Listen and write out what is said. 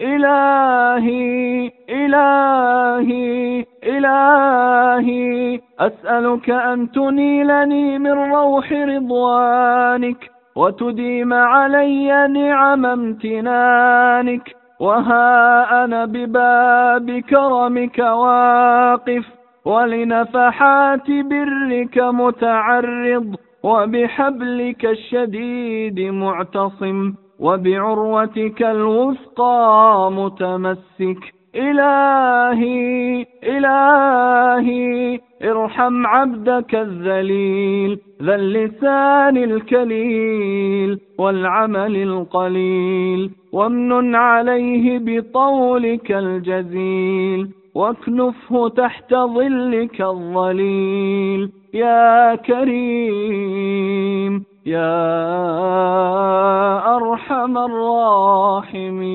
إلهي إلهي إلهي أسألك أن تنيلني من روح رضوانك وتديم علي نعم امتنانك وها أنا بباب كرمك واقف ولنفحات برك متعرض وبحبلك الشديد معتصم. وبعروتك الوثقى متمسك. إلهي إلهي ارحم عبدك الذليل ذا اللسان الكليل والعمل القليل. وامن عليه بطولك الجزيل واكنفه تحت ظلك الظليل. يا كريم يا أرحم الراحمين